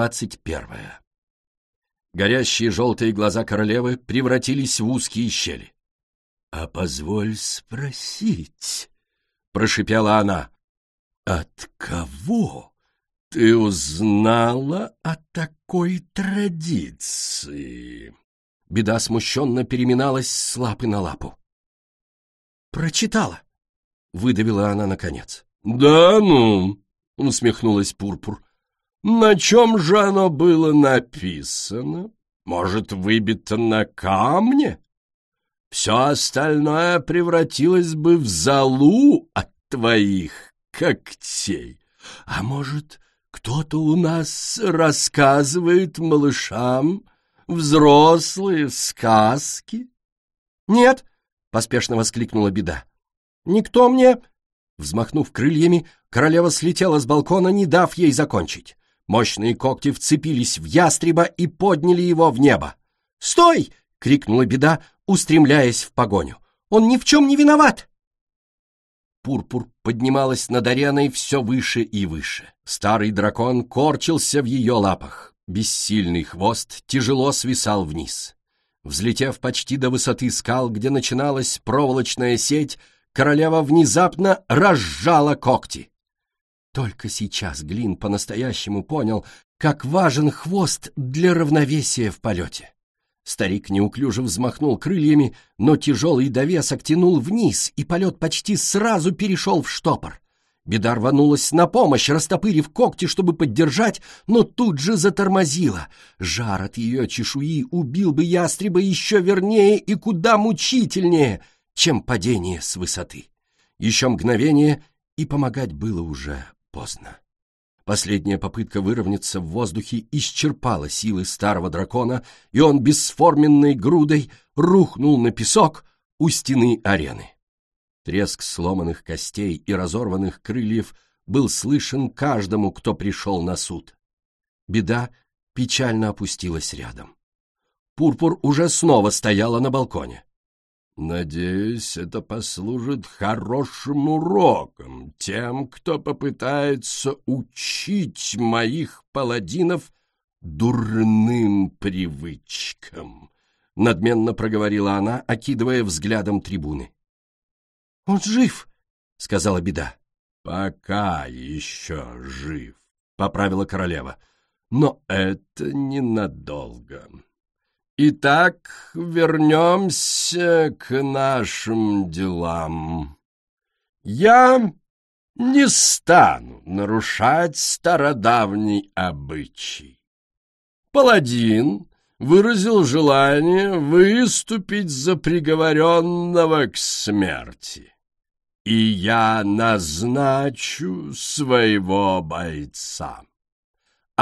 Глава двадцать первая. Горящие желтые глаза королевы превратились в узкие щели. — А позволь спросить, — прошипела она, — от кого ты узнала о такой традиции? Беда смущенно переминалась с лапы на лапу. — Прочитала, — выдавила она наконец. — Да ну, — усмехнулась Пурпур. На чем же оно было написано? Может, выбито на камне? Все остальное превратилось бы в залу от твоих когтей. А может, кто-то у нас рассказывает малышам взрослые сказки? Нет, поспешно воскликнула беда. Никто мне... Взмахнув крыльями, королева слетела с балкона, не дав ей закончить. Мощные когти вцепились в ястреба и подняли его в небо. «Стой!» — крикнула беда, устремляясь в погоню. «Он ни в чем не виноват!» Пурпур поднималась над ареной все выше и выше. Старый дракон корчился в ее лапах. Бессильный хвост тяжело свисал вниз. Взлетев почти до высоты скал, где начиналась проволочная сеть, королева внезапно разжала когти. Только сейчас Глин по-настоящему понял, как важен хвост для равновесия в полете. Старик неуклюже взмахнул крыльями, но тяжелый довесок тянул вниз, и полет почти сразу перешел в штопор. Беда рванулась на помощь, растопырив когти, чтобы поддержать, но тут же затормозила. Жар от ее чешуи убил бы ястреба еще вернее и куда мучительнее, чем падение с высоты. Еще мгновение, и помогать было уже Поздно. Последняя попытка выровняться в воздухе исчерпала силы старого дракона, и он бесформенной грудой рухнул на песок у стены арены. Треск сломанных костей и разорванных крыльев был слышен каждому, кто пришел на суд. Беда печально опустилась рядом. Пурпур уже снова стояла на балконе. Надеюсь, это послужит хорошим уроком тем, кто попытается учить моих паладинов дурным привычкам, — надменно проговорила она, окидывая взглядом трибуны. — Он жив, — сказала беда. — Пока еще жив, — поправила королева, — но это ненадолго. Итак, вернемся к нашим делам. Я не стану нарушать стародавний обычай. Паладин выразил желание выступить за приговоренного к смерти, и я назначу своего бойца.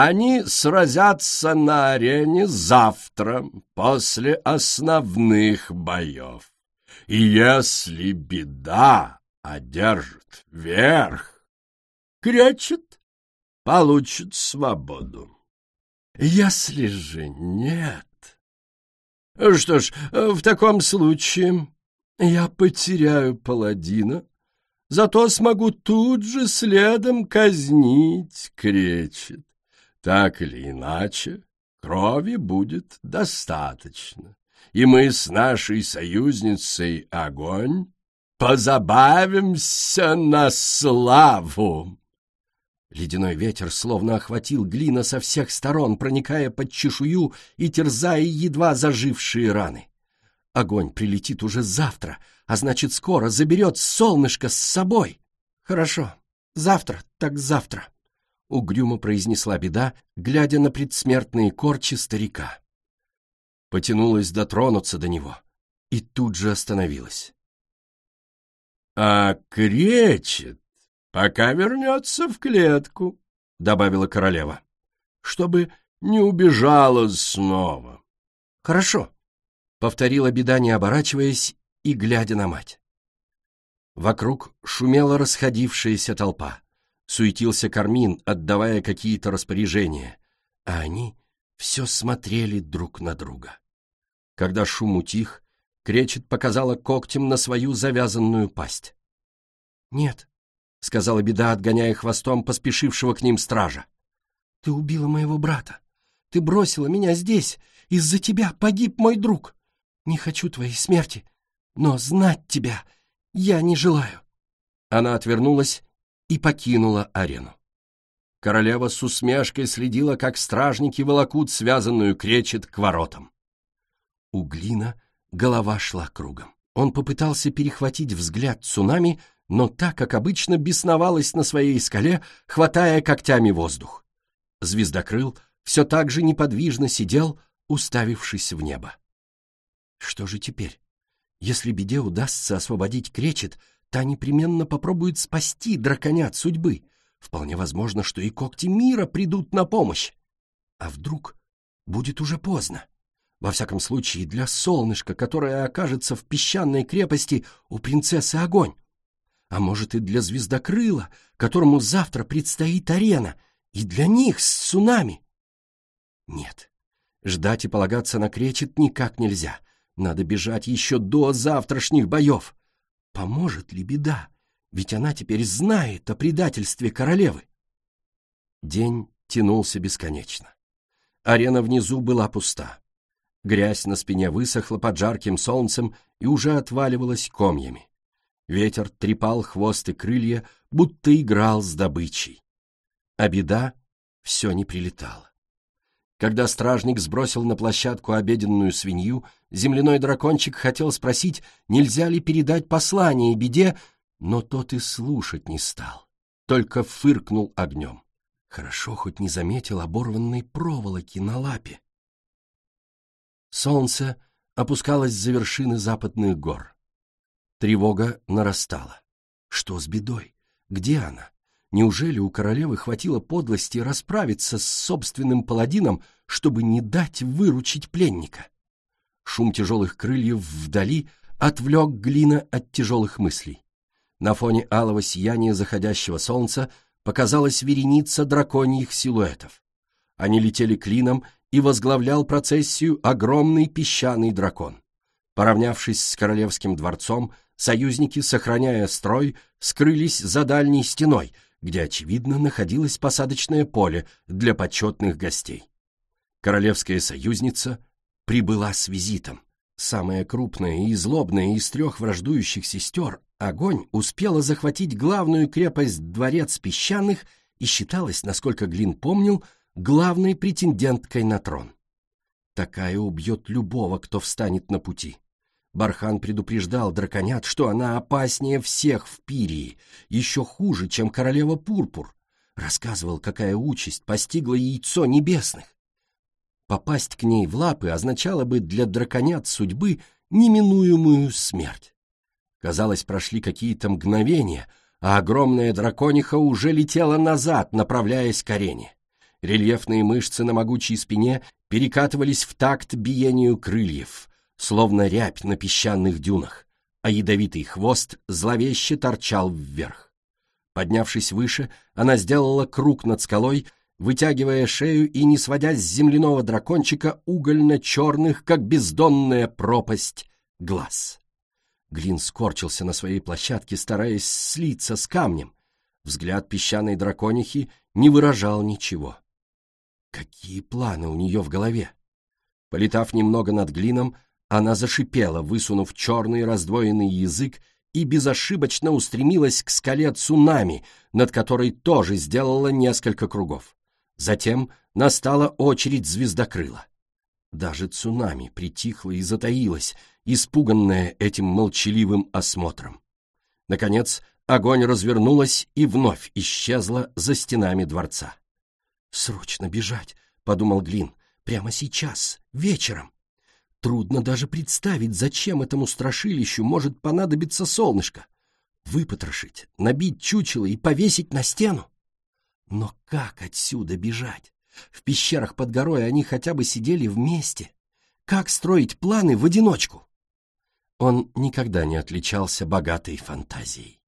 Они сразятся на арене завтра, после основных боев. И если беда одержит верх, кречет, получит свободу. Если же нет... Что ж, в таком случае я потеряю паладина, зато смогу тут же следом казнить кречет. Так или иначе, крови будет достаточно, и мы с нашей союзницей Огонь позабавимся на славу. Ледяной ветер словно охватил глина со всех сторон, проникая под чешую и терзая едва зажившие раны. Огонь прилетит уже завтра, а значит, скоро заберет солнышко с собой. Хорошо, завтра так завтра. — угрюмо произнесла беда, глядя на предсмертные корчи старика. Потянулась дотронуться до него и тут же остановилась. — А кречет, пока вернется в клетку, — добавила королева, — чтобы не убежала снова. — Хорошо, — повторила беда, не оборачиваясь и глядя на мать. Вокруг шумела расходившаяся толпа суетился Кармин, отдавая какие-то распоряжения, а они все смотрели друг на друга. Когда шум утих, Кречет показала когтем на свою завязанную пасть. «Нет», — сказала беда, отгоняя хвостом поспешившего к ним стража. Ты убила моего брата. Ты бросила меня здесь. Из-за тебя погиб мой друг. Не хочу твоей смерти, но знать тебя я не желаю. Она отвернулась и покинула арену. Королева с усмешкой следила, как стражники волокут связанную кречет к воротам. У Глина голова шла кругом. Он попытался перехватить взгляд цунами, но так, как обычно, бесновалась на своей скале, хватая когтями воздух. Звездокрыл все так же неподвижно сидел, уставившись в небо. Что же теперь? Если беде удастся освободить кречет, та непременно попробует спасти драконят судьбы. Вполне возможно, что и когти мира придут на помощь. А вдруг будет уже поздно? Во всяком случае, для солнышка, которое окажется в песчаной крепости у принцессы огонь. А может, и для звездокрыла, которому завтра предстоит арена, и для них с цунами. Нет, ждать и полагаться на кречет никак нельзя. Надо бежать еще до завтрашних боев. Поможет ли беда? Ведь она теперь знает о предательстве королевы. День тянулся бесконечно. Арена внизу была пуста. Грязь на спине высохла под жарким солнцем и уже отваливалась комьями. Ветер трепал хвост и крылья, будто играл с добычей. А беда все не прилетала. Когда стражник сбросил на площадку обеденную свинью, земляной дракончик хотел спросить, нельзя ли передать послание беде, но тот и слушать не стал, только фыркнул огнем. Хорошо хоть не заметил оборванной проволоки на лапе. Солнце опускалось за вершины западных гор. Тревога нарастала. Что с бедой? Где она? Неужели у королевы хватило подлости расправиться с собственным паладином, чтобы не дать выручить пленника? Шум тяжелых крыльев вдали отвлек Глина от тяжелых мыслей. На фоне алого сияния заходящего солнца показалась вереница драконьих силуэтов. Они летели клином и возглавлял процессию огромный песчаный дракон. Поравнявшись с королевским дворцом, союзники, сохраняя строй, скрылись за дальней стеной, где, очевидно, находилось посадочное поле для почетных гостей. Королевская союзница прибыла с визитом. Самая крупная и злобная из трех враждующих сестер, Огонь, успела захватить главную крепость Дворец Песчаных и считалась, насколько Глин помнил, главной претенденткой на трон. Такая убьет любого, кто встанет на пути. Бархан предупреждал драконят, что она опаснее всех в Пирии, еще хуже, чем королева Пурпур. Рассказывал, какая участь постигла яйцо небесных. Попасть к ней в лапы означало бы для драконят судьбы неминуемую смерть. Казалось, прошли какие-то мгновения, а огромная дракониха уже летела назад, направляясь к арене. Рельефные мышцы на могучей спине перекатывались в такт биению крыльев, словно рябь на песчаных дюнах, а ядовитый хвост зловеще торчал вверх. Поднявшись выше, она сделала круг над скалой, вытягивая шею и не сводя с земляного дракончика угольно-черных, как бездонная пропасть, глаз. Глин скорчился на своей площадке, стараясь слиться с камнем. Взгляд песчаной драконихи не выражал ничего. Какие планы у нее в голове? Полетав немного над глином, она зашипела, высунув черный раздвоенный язык и безошибочно устремилась к скале цунами, над которой тоже сделала несколько кругов. Затем настала очередь звездокрыла. Даже цунами притихла и затаилась, испуганная этим молчаливым осмотром. Наконец, огонь развернулась и вновь исчезла за стенами дворца. «Срочно бежать!» — подумал Глин. «Прямо сейчас, вечером!» Трудно даже представить, зачем этому страшилищу может понадобиться солнышко. Выпотрошить, набить чучело и повесить на стену? Но как отсюда бежать? В пещерах под горой они хотя бы сидели вместе. Как строить планы в одиночку? Он никогда не отличался богатой фантазией.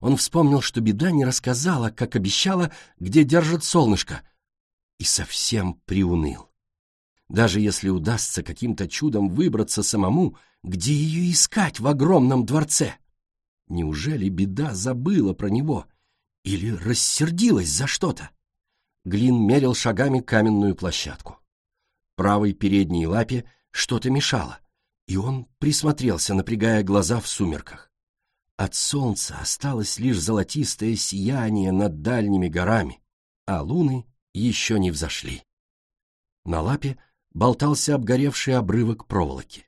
Он вспомнил, что беда не рассказала, как обещала, где держит солнышко, и совсем приуныл. Даже если удастся каким-то чудом выбраться самому, где ее искать в огромном дворце? Неужели беда забыла про него или рассердилась за что-то? Глин мерил шагами каменную площадку. Правой передней лапе что-то мешало, и он присмотрелся, напрягая глаза в сумерках. От солнца осталось лишь золотистое сияние над дальними горами, а луны еще не взошли. На лапе болтался обгоревший обрывок проволоки.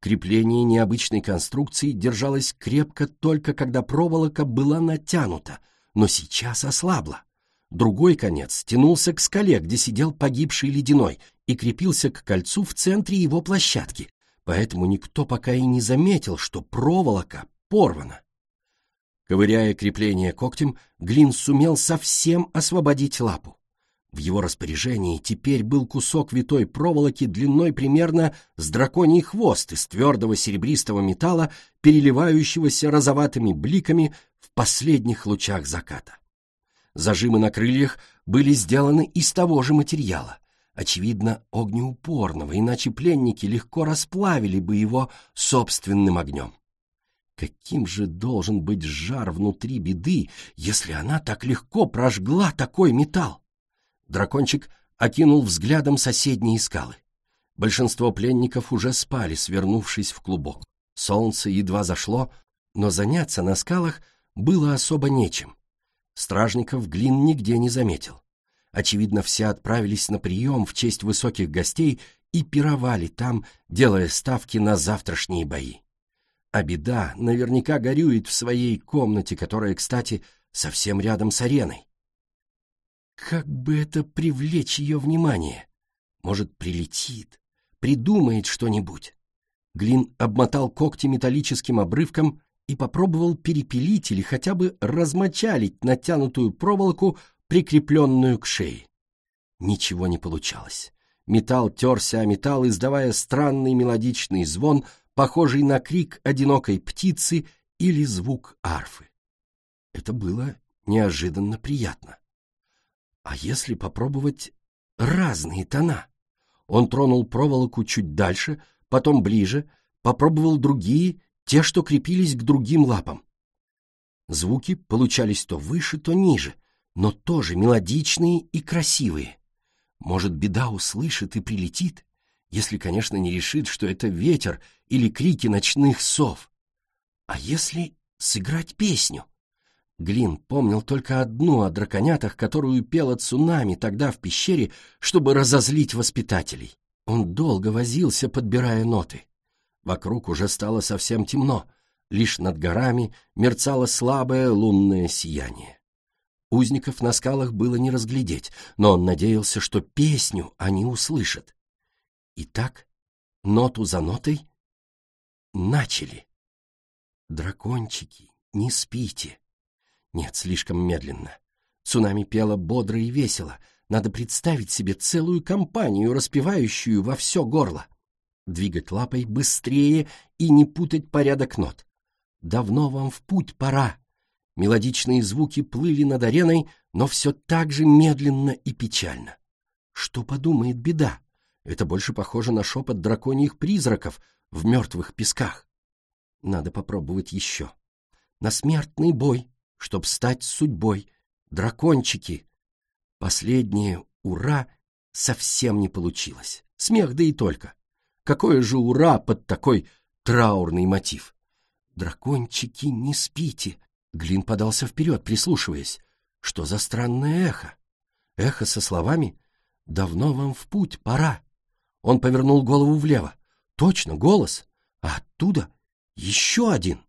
Крепление необычной конструкции держалось крепко только когда проволока была натянута, но сейчас ослабла. Другой конец тянулся к скале, где сидел погибший ледяной, и крепился к кольцу в центре его площадки, поэтому никто пока и не заметил, что проволока порвана. Ковыряя крепление когтем, Глин сумел совсем освободить лапу. В его распоряжении теперь был кусок витой проволоки длиной примерно с драконий хвост из твердого серебристого металла, переливающегося розоватыми бликами в последних лучах заката. Зажимы на крыльях были сделаны из того же материала, очевидно, огнеупорного, иначе пленники легко расплавили бы его собственным огнем. Каким же должен быть жар внутри беды, если она так легко прожгла такой металл? Дракончик окинул взглядом соседние скалы. Большинство пленников уже спали, свернувшись в клубок. Солнце едва зашло, но заняться на скалах было особо нечем. Стражников Глин нигде не заметил. Очевидно, все отправились на прием в честь высоких гостей и пировали там, делая ставки на завтрашние бои. А беда наверняка горюет в своей комнате, которая, кстати, совсем рядом с ареной. Как бы это привлечь ее внимание? Может, прилетит, придумает что-нибудь. Глин обмотал когти металлическим обрывком и попробовал перепилить или хотя бы размочалить натянутую проволоку, прикрепленную к шее. Ничего не получалось. Металл терся о металл, издавая странный мелодичный звон, похожий на крик одинокой птицы или звук арфы. Это было неожиданно приятно. А если попробовать разные тона? Он тронул проволоку чуть дальше, потом ближе, попробовал другие, те, что крепились к другим лапам. Звуки получались то выше, то ниже, но тоже мелодичные и красивые. Может, беда услышит и прилетит, если, конечно, не решит, что это ветер или крики ночных сов. А если сыграть песню? Глин помнил только одну о драконятах, которую пела цунами тогда в пещере, чтобы разозлить воспитателей. Он долго возился, подбирая ноты. Вокруг уже стало совсем темно, лишь над горами мерцало слабое лунное сияние. Узников на скалах было не разглядеть, но он надеялся, что песню они услышат. И так, ноту за нотой, начали. «Дракончики, не спите!» Нет, слишком медленно. Цунами пела бодро и весело. Надо представить себе целую компанию, распевающую во все горло. Двигать лапой быстрее и не путать порядок нот. Давно вам в путь пора. Мелодичные звуки плыли над ареной, но все так же медленно и печально. Что подумает беда? Это больше похоже на шепот драконьих призраков в мертвых песках. Надо попробовать еще. На смертный бой чтоб стать судьбой. Дракончики! Последнее «ура» совсем не получилось. Смех да и только. Какое же «ура» под такой траурный мотив? «Дракончики, не спите!» Глин подался вперед, прислушиваясь. Что за странное эхо? Эхо со словами «Давно вам в путь, пора». Он повернул голову влево. Точно, голос. А оттуда еще один.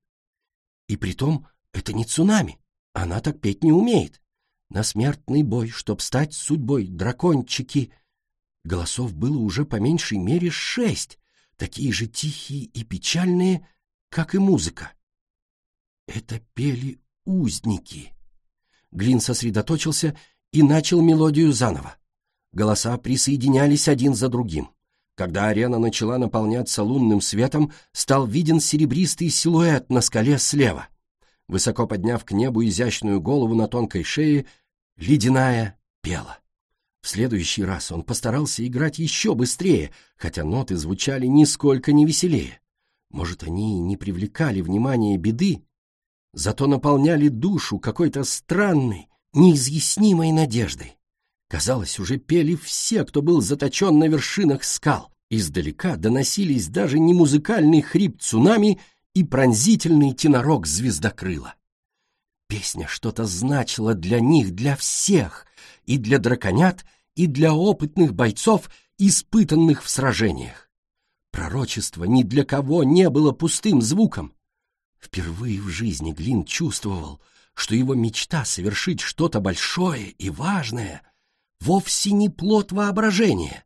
И притом это не цунами. Она так петь не умеет. На смертный бой, чтоб стать судьбой, дракончики. Голосов было уже по меньшей мере шесть, такие же тихие и печальные, как и музыка. Это пели узники. Глин сосредоточился и начал мелодию заново. Голоса присоединялись один за другим. Когда арена начала наполняться лунным светом, стал виден серебристый силуэт на скале слева — высоко подняв к небу изящную голову на тонкой шее, ледяная пела. В следующий раз он постарался играть еще быстрее, хотя ноты звучали нисколько не веселее. Может, они и не привлекали внимания беды, зато наполняли душу какой-то странной, неизъяснимой надеждой. Казалось, уже пели все, кто был заточен на вершинах скал. Издалека доносились даже не музыкальный хрип цунами и пронзительный тенорок звездокрыла. Песня что-то значила для них, для всех, и для драконят, и для опытных бойцов, испытанных в сражениях. Пророчество ни для кого не было пустым звуком. Впервые в жизни Глин чувствовал, что его мечта совершить что-то большое и важное вовсе не плод воображения.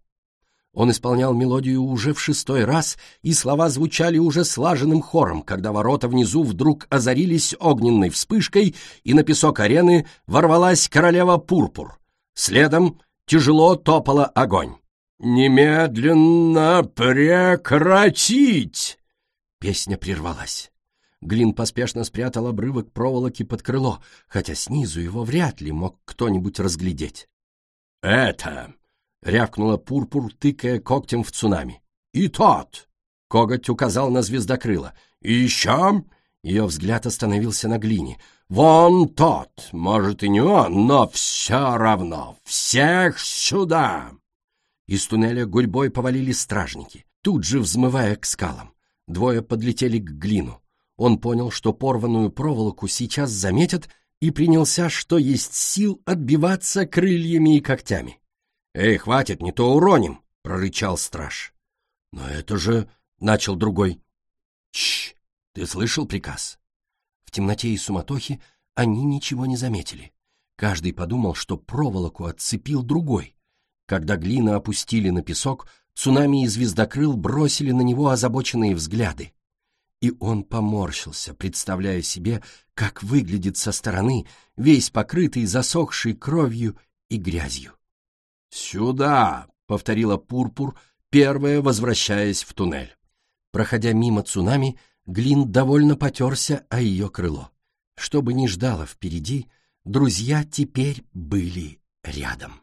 Он исполнял мелодию уже в шестой раз, и слова звучали уже слаженным хором, когда ворота внизу вдруг озарились огненной вспышкой, и на песок арены ворвалась королева Пурпур. Следом тяжело топала огонь. «Немедленно прекратить!» Песня прервалась. Глин поспешно спрятал обрывок проволоки под крыло, хотя снизу его вряд ли мог кто-нибудь разглядеть. «Это!» — рявкнула Пурпур, тыкая когтем в цунами. «И тот!» — коготь указал на звездокрыло. «И еще...» — ее взгляд остановился на глине. «Вон тот! Может, и не он, но все равно! Всех сюда!» Из туннеля гурьбой повалили стражники, тут же взмывая к скалам. Двое подлетели к глину. Он понял, что порванную проволоку сейчас заметят, и принялся, что есть сил, отбиваться крыльями и когтями. «Эй, хватит, не то уроним!» — прорычал страж. «Но это же...» — начал другой. «Чш! Ты слышал приказ?» В темноте и суматохе они ничего не заметили. Каждый подумал, что проволоку отцепил другой. Когда глина опустили на песок, цунами и звездокрыл бросили на него озабоченные взгляды. И он поморщился, представляя себе, как выглядит со стороны, весь покрытый засохшей кровью и грязью. «Сюда!» — повторила Пурпур, первая возвращаясь в туннель. Проходя мимо цунами, Глин довольно потерся о ее крыло. Что бы ни ждало впереди, друзья теперь были рядом.